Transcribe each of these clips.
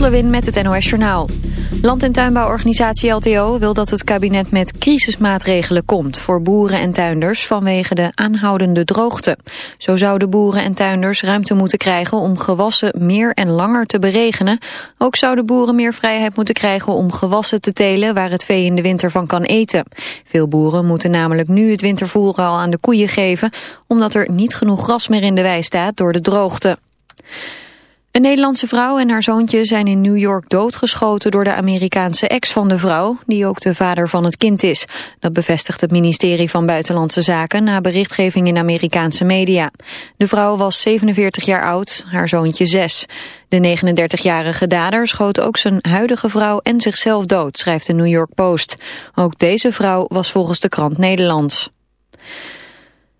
Lewin met het NOS Journaal. Land- en tuinbouworganisatie LTO wil dat het kabinet met crisismaatregelen komt voor boeren en tuinders vanwege de aanhoudende droogte. Zo zouden boeren en tuinders ruimte moeten krijgen om gewassen meer en langer te beregenen. Ook zouden boeren meer vrijheid moeten krijgen om gewassen te telen waar het vee in de winter van kan eten. Veel boeren moeten namelijk nu het wintervoer al aan de koeien geven omdat er niet genoeg gras meer in de wei staat door de droogte. Een Nederlandse vrouw en haar zoontje zijn in New York doodgeschoten door de Amerikaanse ex van de vrouw, die ook de vader van het kind is. Dat bevestigt het ministerie van Buitenlandse Zaken na berichtgeving in Amerikaanse media. De vrouw was 47 jaar oud, haar zoontje 6. De 39-jarige dader schoot ook zijn huidige vrouw en zichzelf dood, schrijft de New York Post. Ook deze vrouw was volgens de krant Nederlands.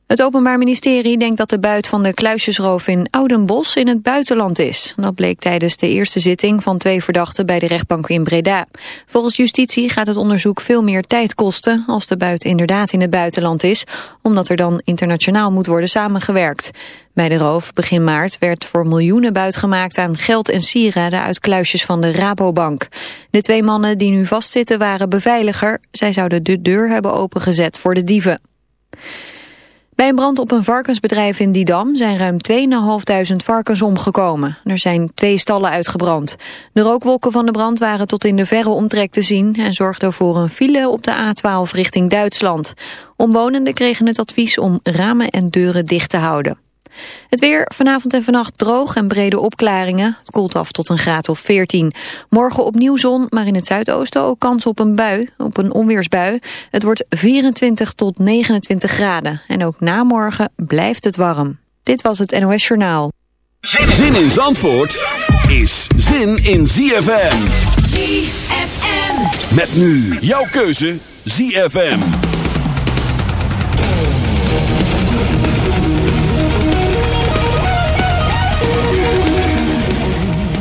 Het Openbaar Ministerie denkt dat de buit van de kluisjesroof in Oudenbos in het buitenland is. Dat bleek tijdens de eerste zitting van twee verdachten bij de rechtbank in Breda. Volgens justitie gaat het onderzoek veel meer tijd kosten als de buit inderdaad in het buitenland is, omdat er dan internationaal moet worden samengewerkt. Bij de roof begin maart werd voor miljoenen buit gemaakt aan geld en sieraden uit kluisjes van de Rabobank. De twee mannen die nu vastzitten waren beveiliger. Zij zouden de deur hebben opengezet voor de dieven. Bij een brand op een varkensbedrijf in Didam zijn ruim 2.500 varkens omgekomen. Er zijn twee stallen uitgebrand. De rookwolken van de brand waren tot in de verre omtrek te zien... en zorgden voor een file op de A12 richting Duitsland. Omwonenden kregen het advies om ramen en deuren dicht te houden. Het weer vanavond en vannacht droog en brede opklaringen. Het koelt af tot een graad of 14. Morgen opnieuw zon, maar in het zuidoosten ook kans op een bui, op een onweersbui. Het wordt 24 tot 29 graden. En ook na morgen blijft het warm. Dit was het NOS Journaal. Zin in Zandvoort is zin in ZFM. ZFM. Met nu jouw keuze ZFM.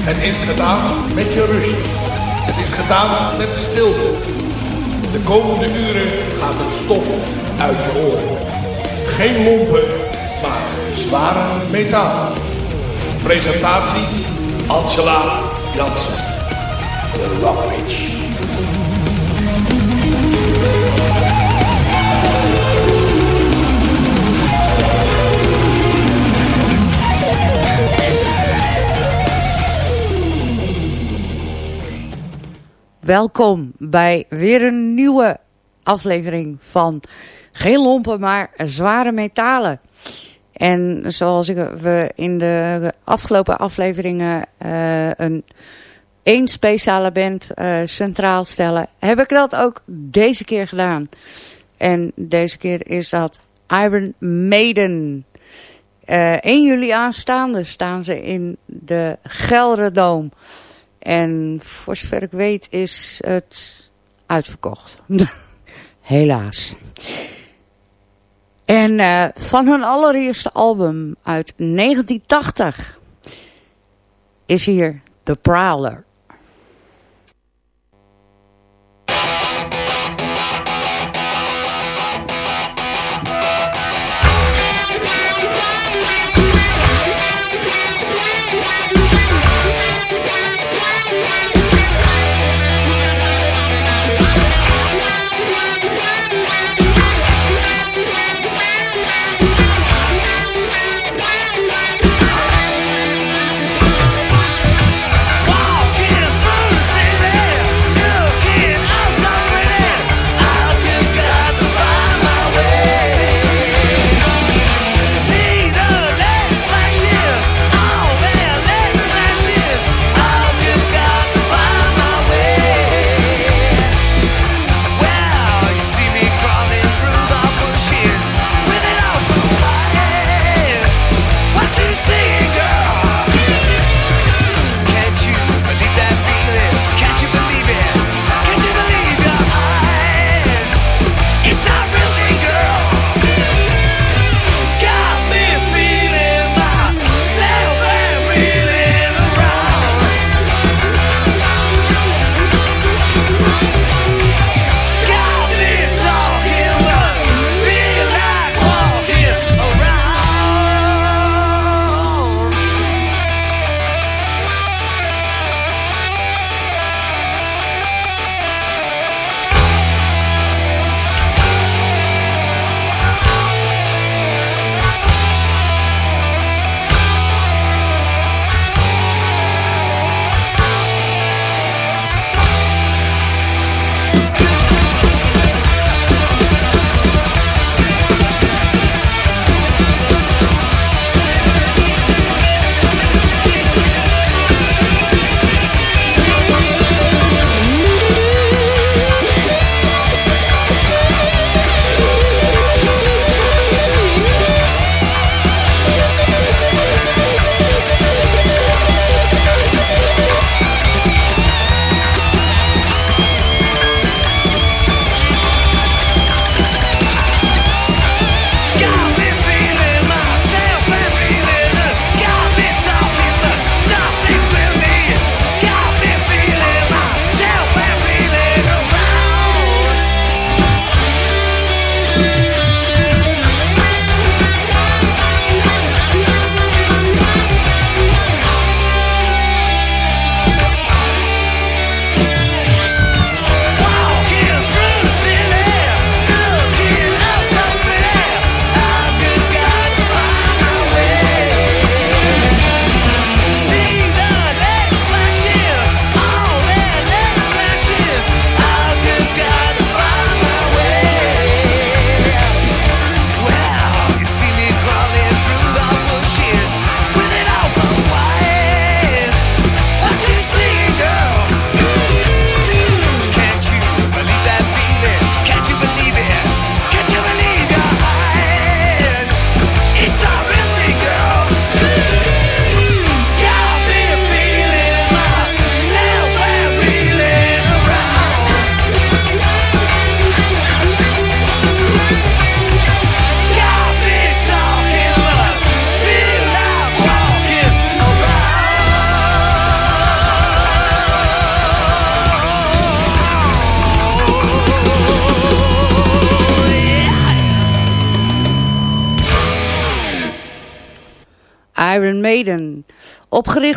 Het is gedaan met je rust. Het is gedaan met de stilte. De komende uren gaat het stof uit je oren. Geen lompen, maar zware metaal. Presentatie Angela Jansen. De Rockridge. Welkom bij weer een nieuwe aflevering van geen lompen, maar zware metalen. En zoals ik, we in de afgelopen afleveringen uh, een één speciale band uh, centraal stellen, heb ik dat ook deze keer gedaan. En deze keer is dat Iron Maiden. Uh, 1 juli aanstaande staan ze in de Gelderdoom. En voor zover ik weet is het uitverkocht. Helaas. En uh, van hun allereerste album uit 1980 is hier The Prowler.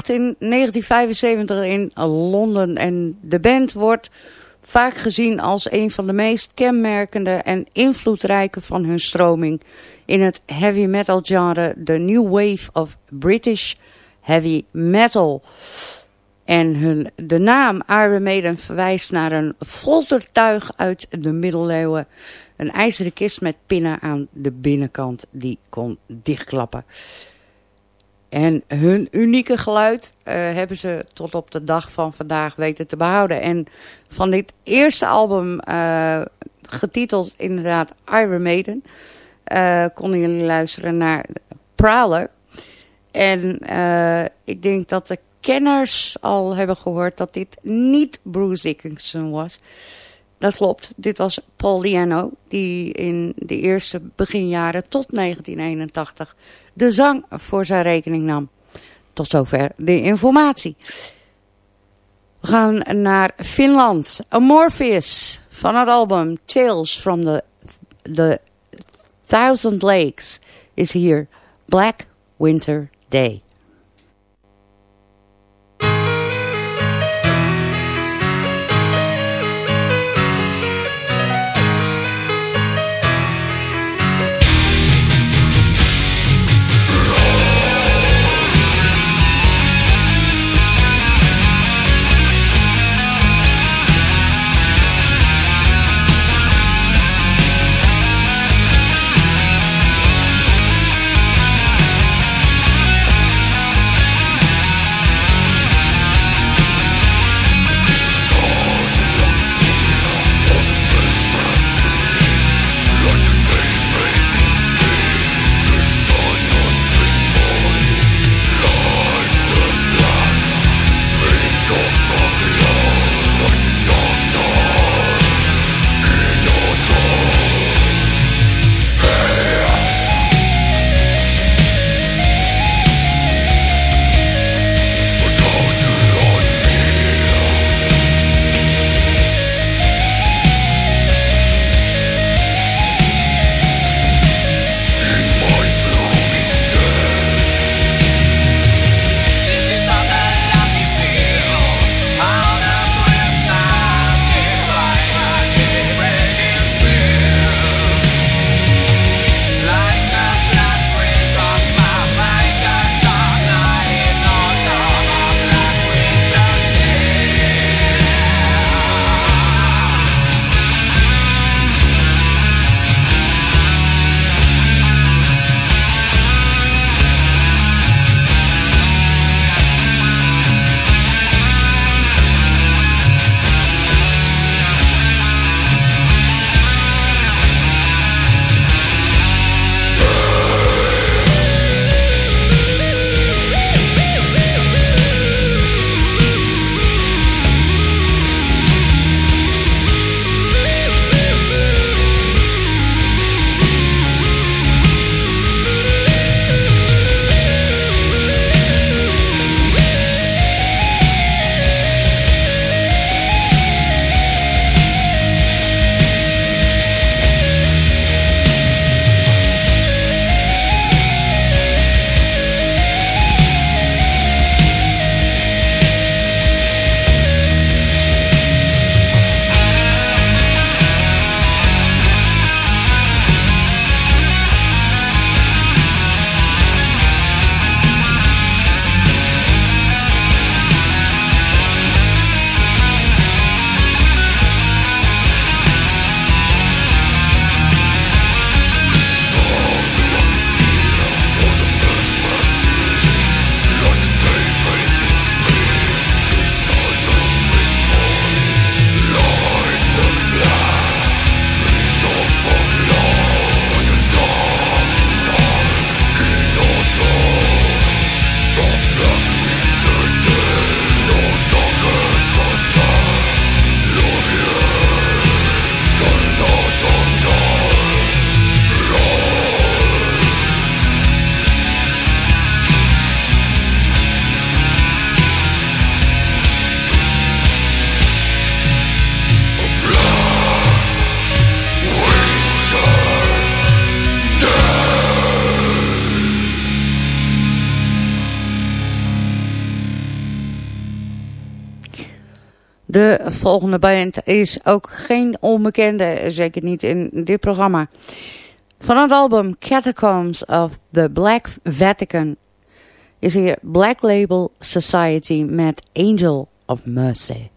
In 1975 in Londen en de band wordt vaak gezien als een van de meest kenmerkende en invloedrijke van hun stroming in het heavy metal genre, de New Wave of British Heavy Metal. En hun, de naam Iron Maiden verwijst naar een foltertuig uit de middeleeuwen. Een ijzeren kist met pinnen aan de binnenkant die kon dichtklappen. En hun unieke geluid uh, hebben ze tot op de dag van vandaag weten te behouden. En van dit eerste album, uh, getiteld inderdaad Iron Maiden, uh, konden jullie luisteren naar Prowler. En ik denk dat de kenners al hebben gehoord dat dit niet Bruce Dickinson was. Dat klopt, dit was Paul Diano, die in de eerste beginjaren tot 1981 de zang voor zijn rekening nam. Tot zover de informatie. We gaan naar Finland. Amorphis van het album Tales from the, the Thousand Lakes is hier. Black Winter Day. Volgende band is ook geen onbekende, zeker niet in dit programma. Van het album Catacombs of the Black Vatican is hier Black Label Society met Angel of Mercy.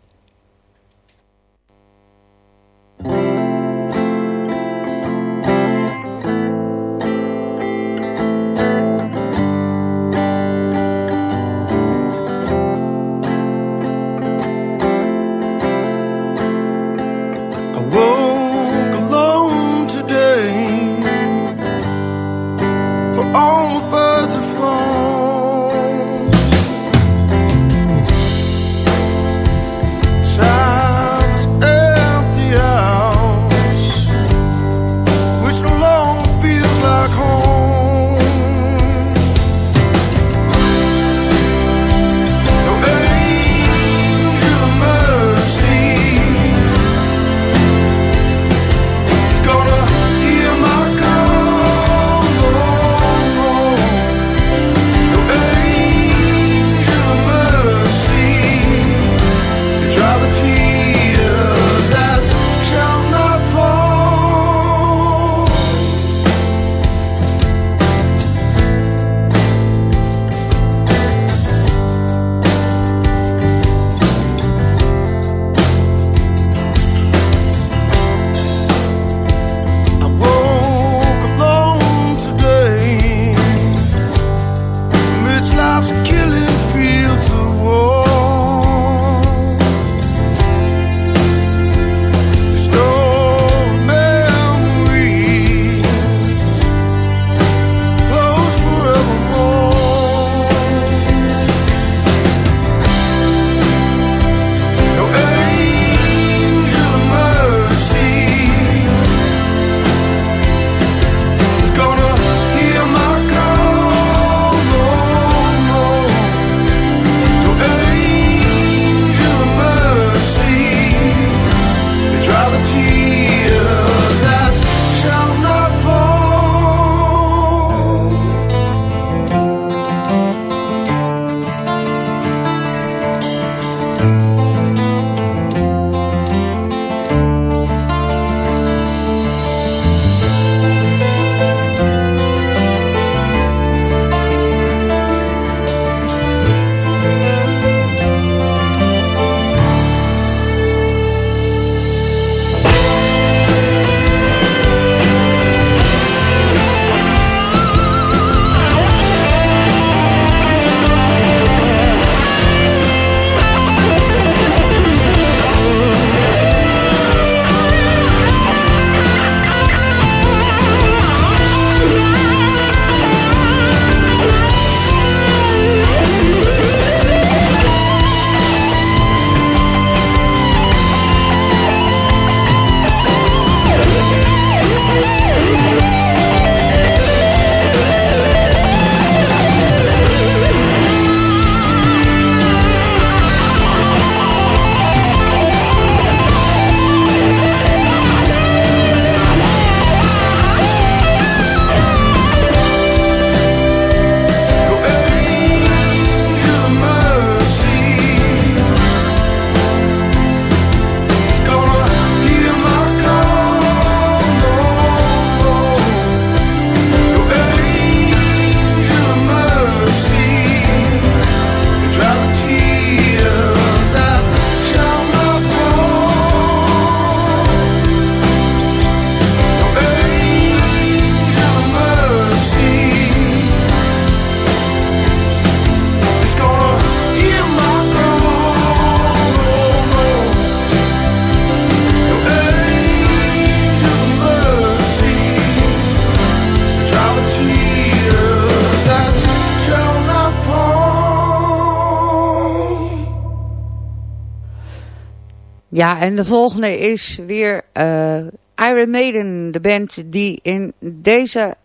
Ja, en de volgende is weer uh, Iron Maiden, de band die in deze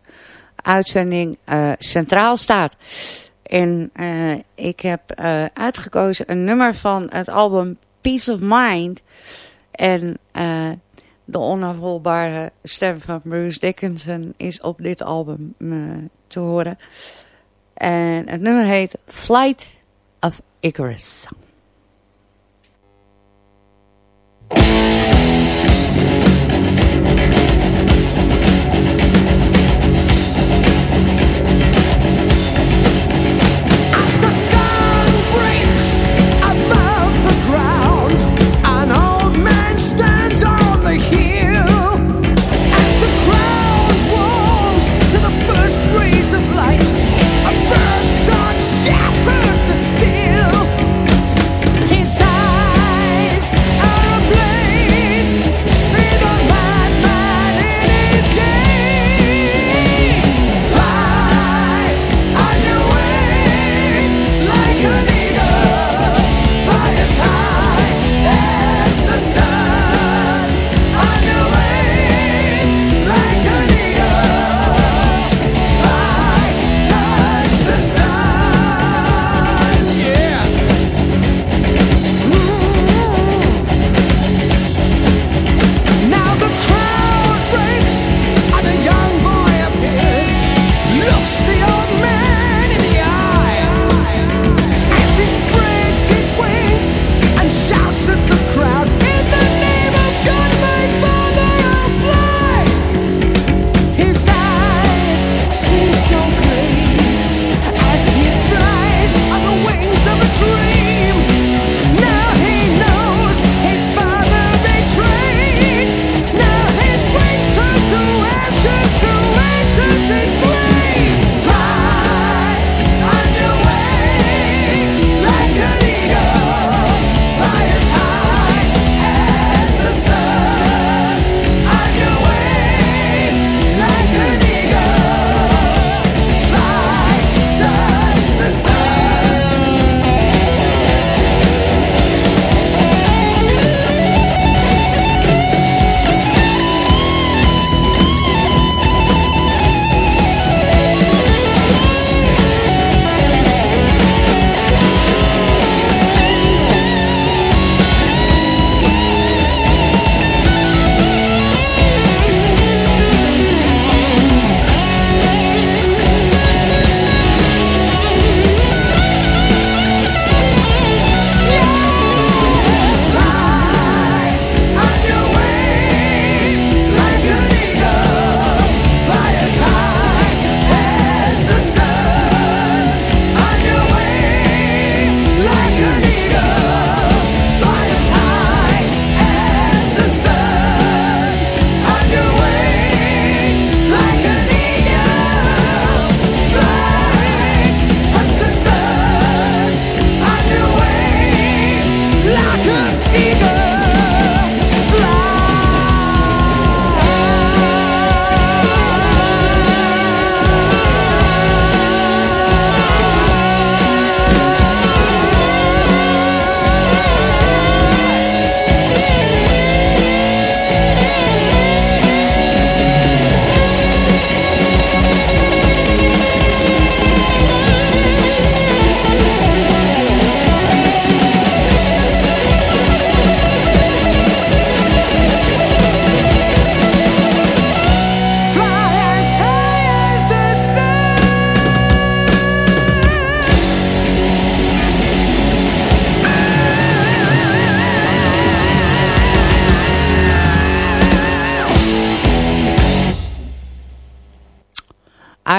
uitzending uh, centraal staat. En uh, ik heb uitgekozen een nummer van het album Peace of Mind. En de onafvolbare stem van Bruce Dickinson is op dit album te horen. En het nummer heet Flight of Icarus.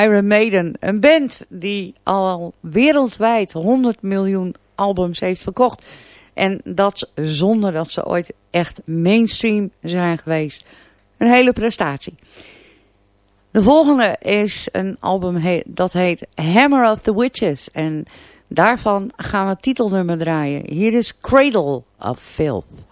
Iron Maiden. Een band die al wereldwijd 100 miljoen albums heeft verkocht. En dat zonder dat ze ooit echt mainstream zijn geweest. Een hele prestatie. De volgende is een album dat heet Hammer of the Witches. En daarvan gaan we het titelnummer draaien. Hier is Cradle of Filth.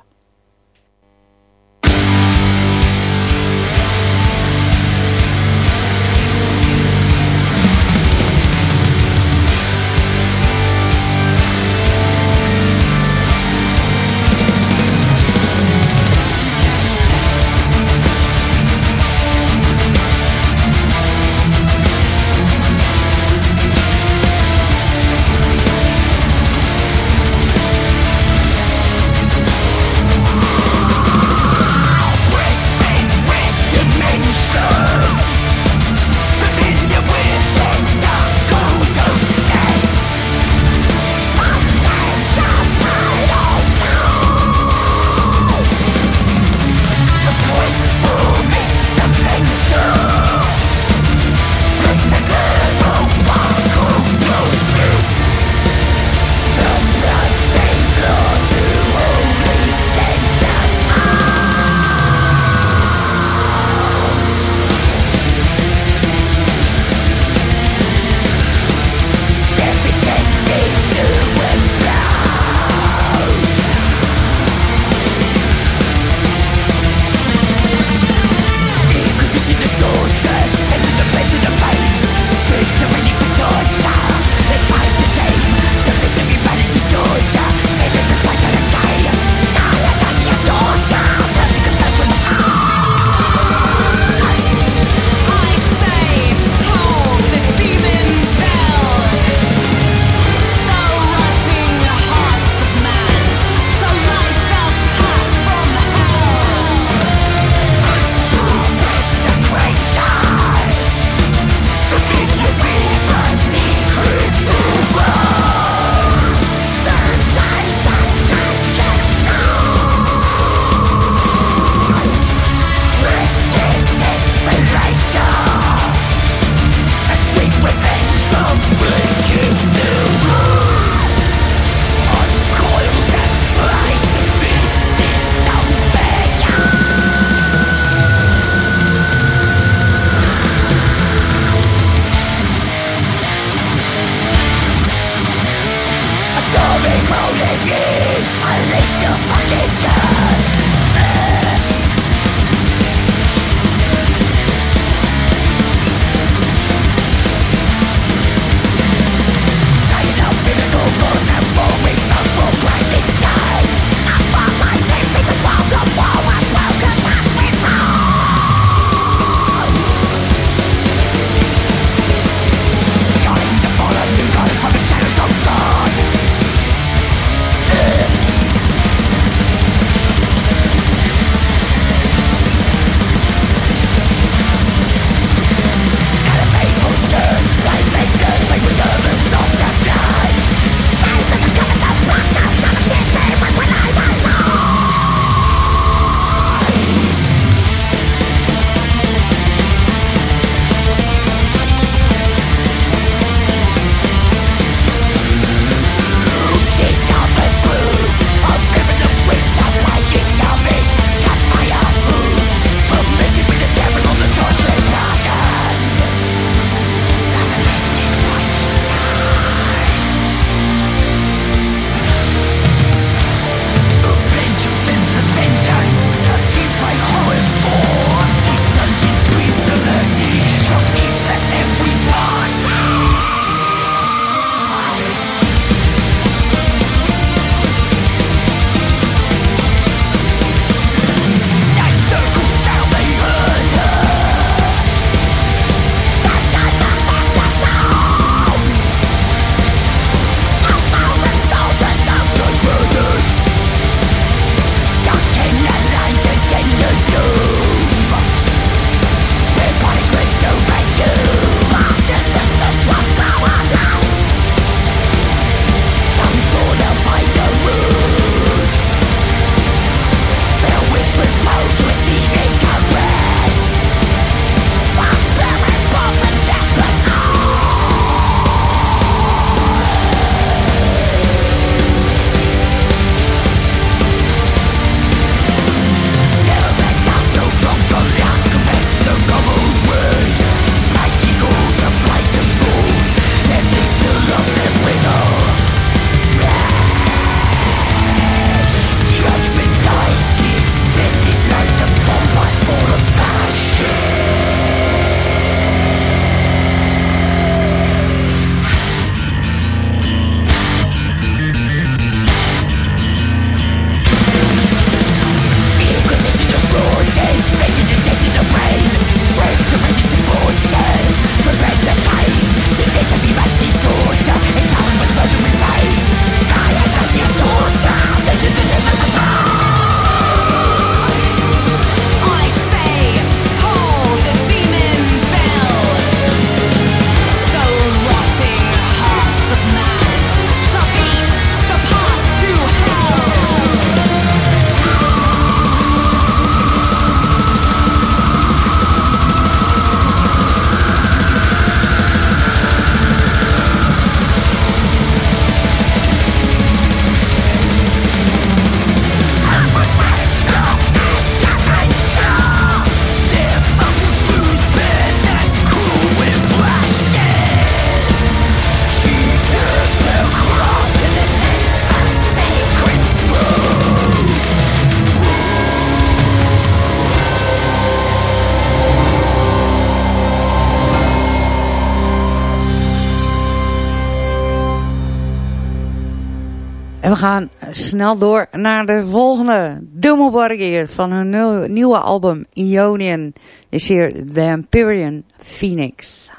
Gaan snel door naar de volgende. Dummel Borgir van hun nieuwe album Ionian. Is hier The Empyrean Phoenix.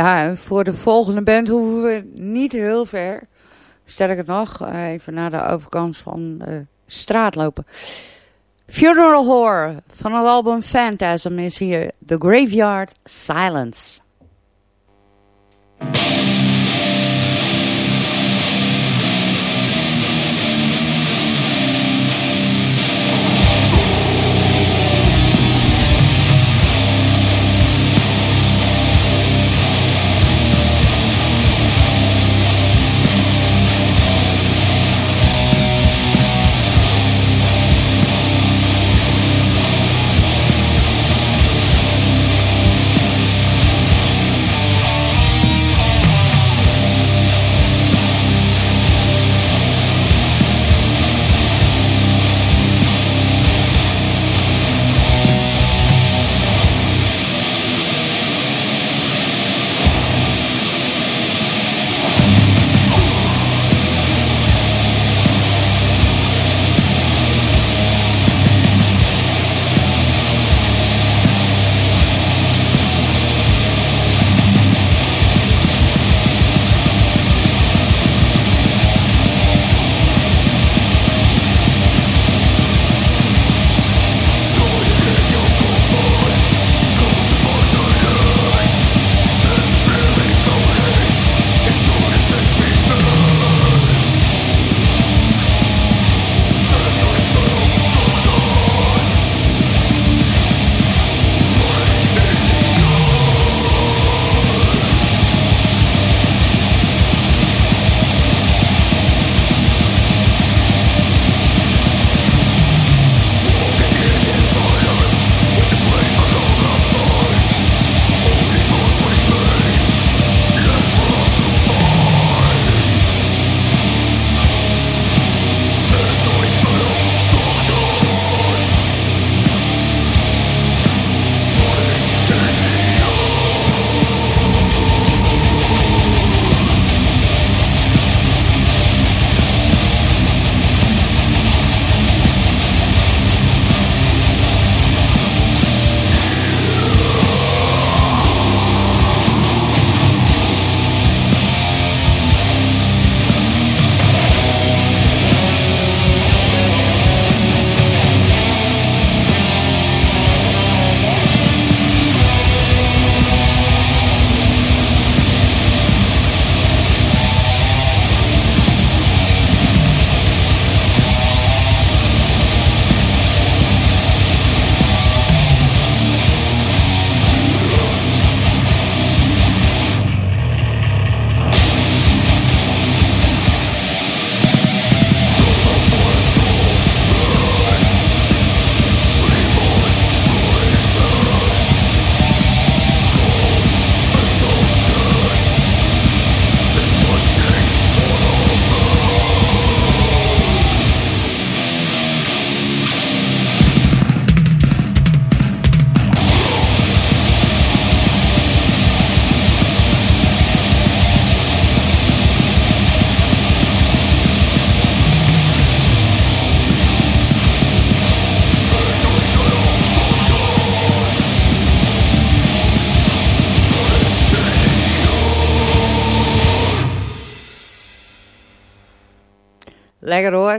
Ja, voor de volgende band hoeven we niet heel ver. Sterker nog, even naar de overkant van de straat lopen. Funeral Horror van het album Phantasm is hier The Graveyard Silence.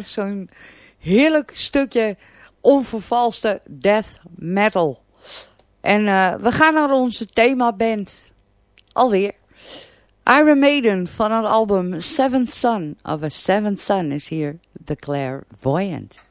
Zo'n heerlijk stukje onvervalste death metal. En uh, we gaan naar onze themaband. Alweer. Iron Maiden van het album Seventh Son of a Seventh Son is hier The Clairvoyant.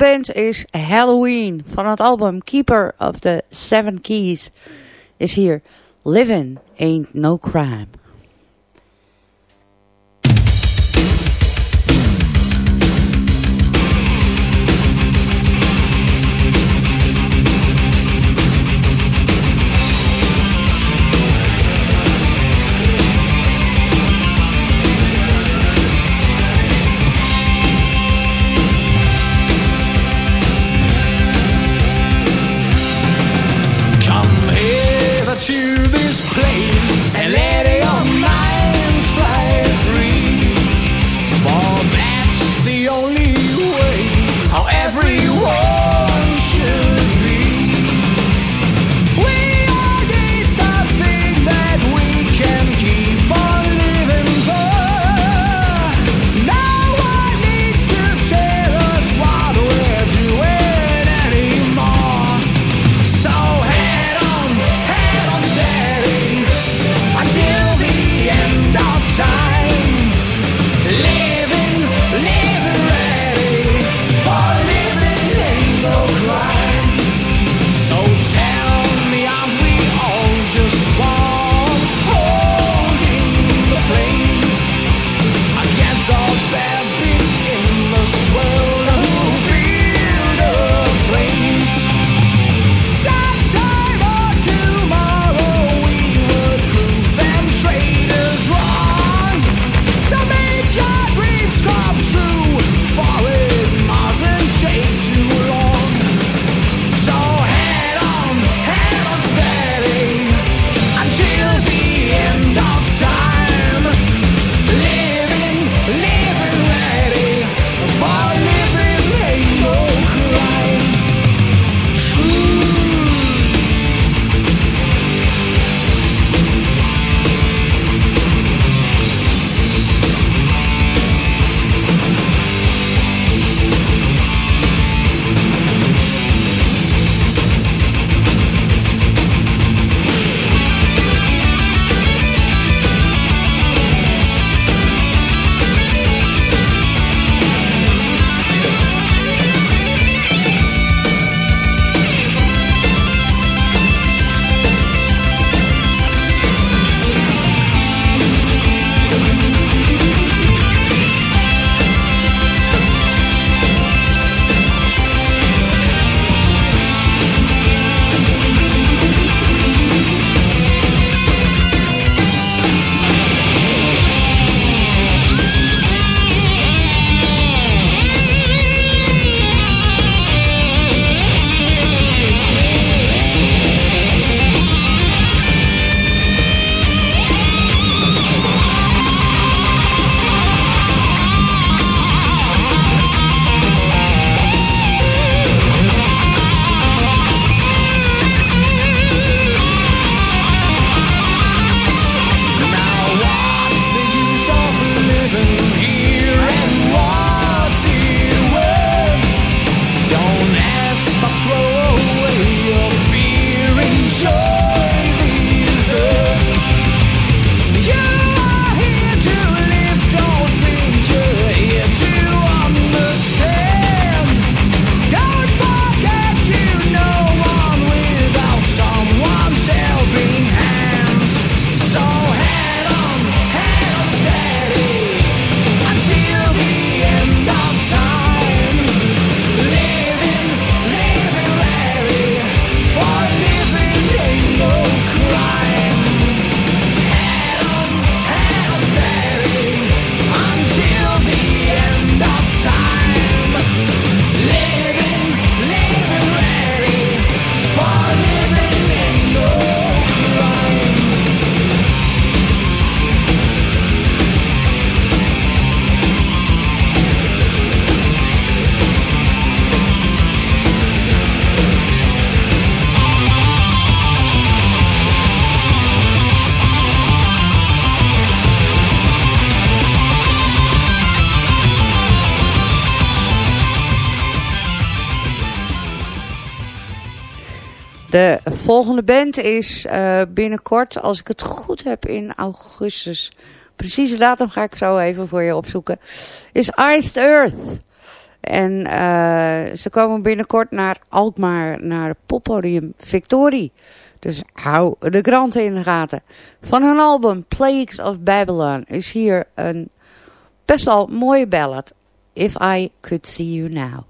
Band is Halloween van het album Keeper of the Seven Keys. Is hier Living Ain't No Crime. Volgende band is uh, binnenkort, als ik het goed heb, in augustus. Precieze datum ga ik zo even voor je opzoeken. Is Iced Earth. En uh, ze komen binnenkort naar Alkmaar, naar het poppodium Victorie. Dus hou de kranten in de gaten. Van hun album Plagues of Babylon is hier een best wel mooie ballad. If I Could See You Now.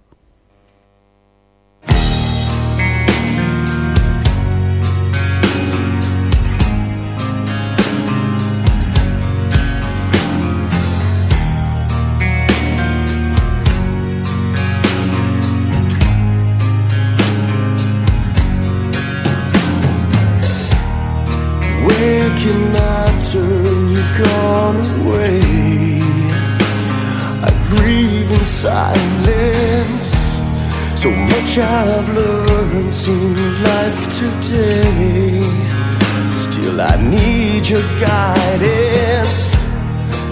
Away. I grieve in silence. So much I've learned in life today. Still, I need your guidance.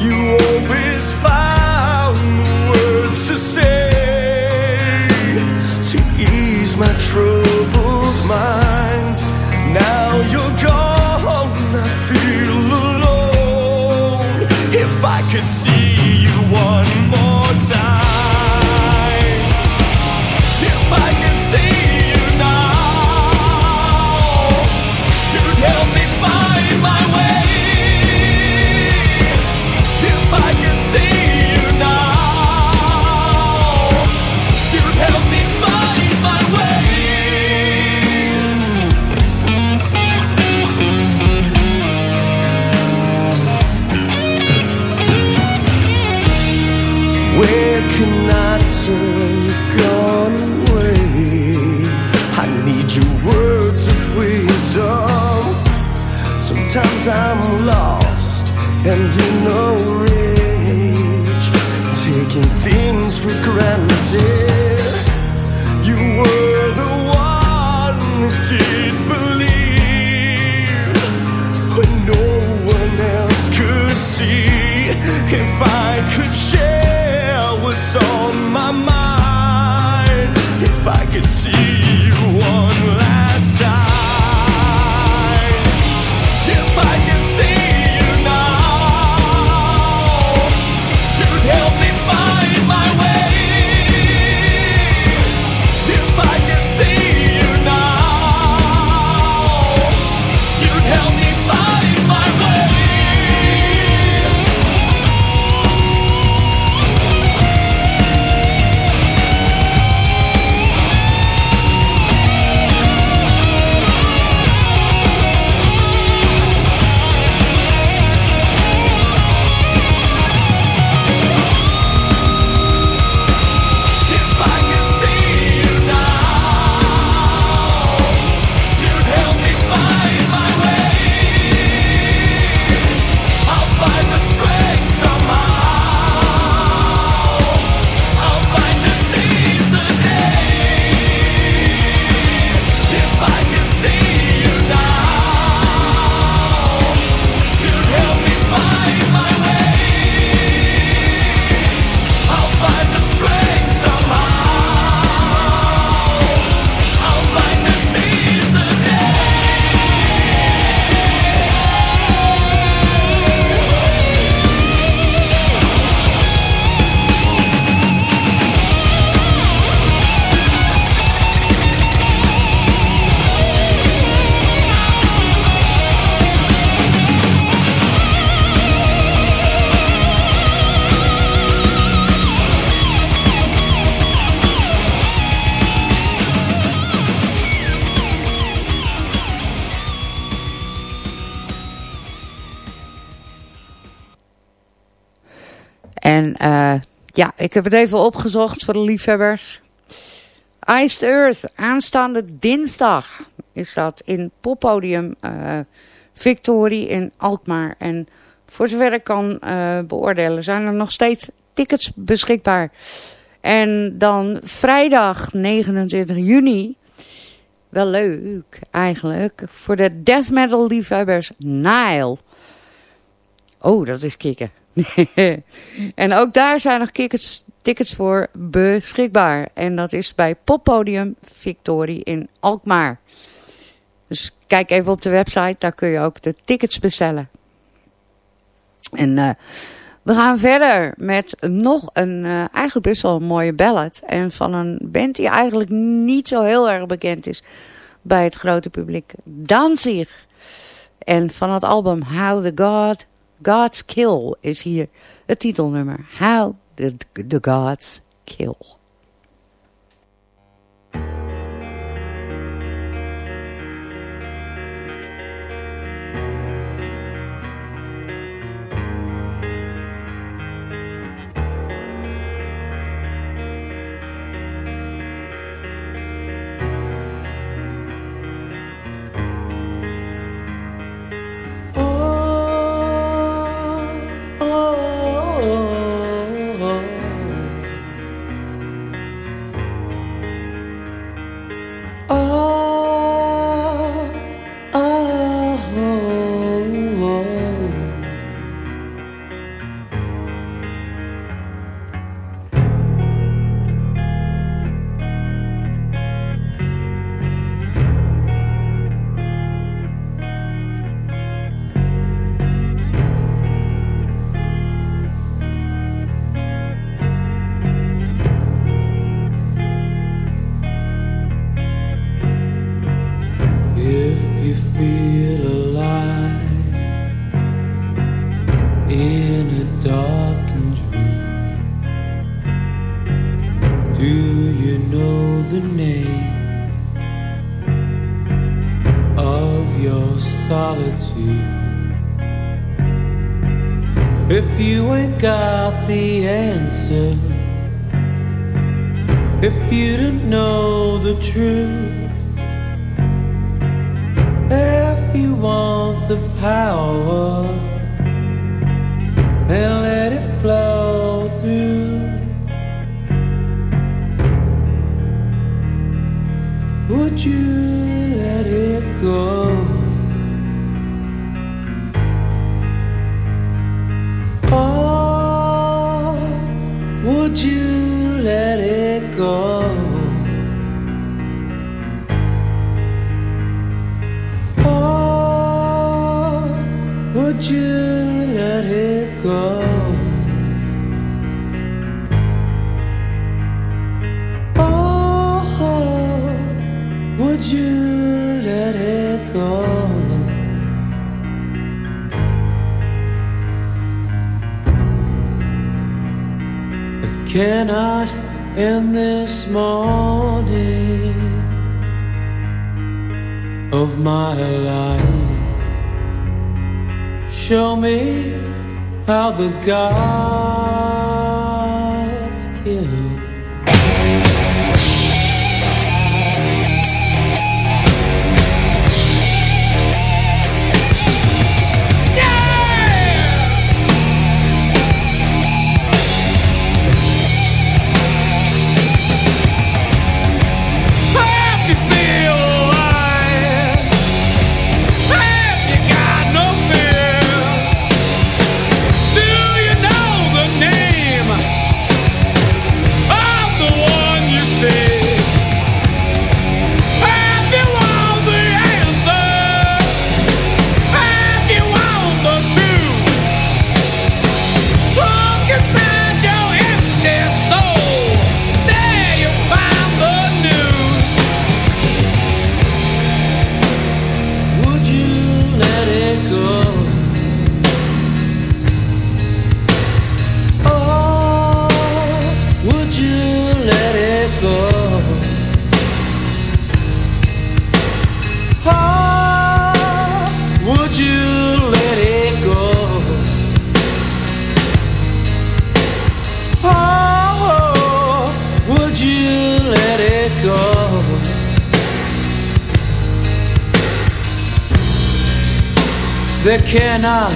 You always found the words to say to ease my troubled mind. One more no rage, taking things for granted. Eh, ja, ik heb het even opgezocht voor de liefhebbers. Iced Earth, aanstaande dinsdag is dat in poppodium eh Victorie in Alkmaar. En voor zover ik kan eh, beoordelen zijn er nog steeds tickets beschikbaar. En dan vrijdag 29 juni, wel leuk eigenlijk, voor de death metal liefhebbers Nile. Oh, dat is kicken. en ook daar zijn nog tickets, tickets voor beschikbaar. En dat is bij Poppodium Victorie in Alkmaar. Dus kijk even op de website, daar kun je ook de tickets bestellen. En eh, We gaan verder met nog een uh, eigenlijk best wel een mooie ballad. En van een band die eigenlijk niet zo heel erg bekend is bij het grote publiek. Danzig. En van het album How the God, Gods Kill is hier het titelnummer. How the, the Gods Kill. Cannot end this morning of my life. Show me how the gods There cannot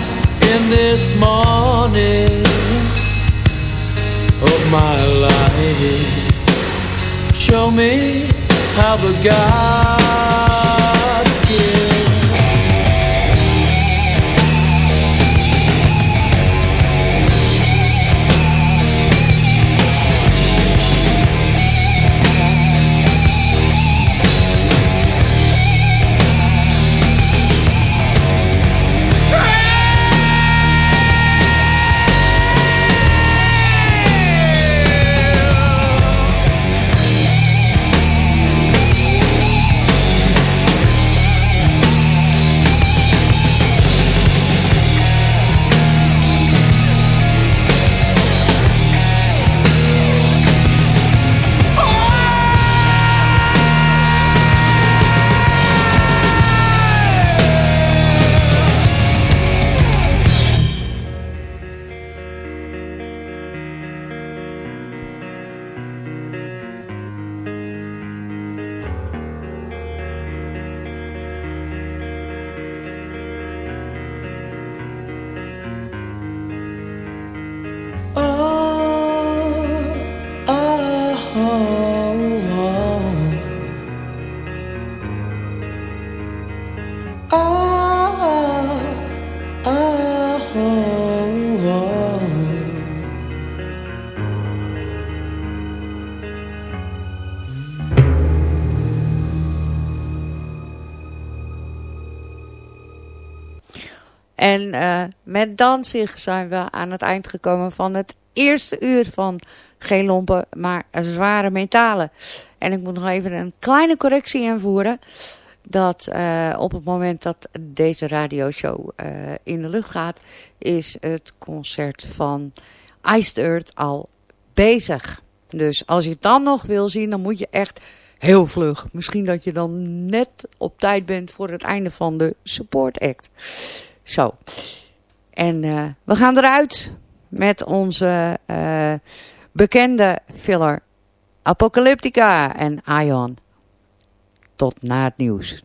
in this morning of my life show me how the gods met Danzig zijn we aan het eind gekomen van het eerste uur van geen lompen, maar zware metalen. En ik moet nog even een kleine correctie invoeren. Dat uh, op het moment dat deze radioshow uh, in de lucht gaat, is het concert van Iced Earth al bezig. Dus als je het dan nog wil zien, dan moet je echt heel vlug. Misschien dat je dan net op tijd bent voor het einde van de support act. Zo. En uh, we gaan eruit met onze uh, bekende filler Apocalyptica en Ion. Tot na het nieuws.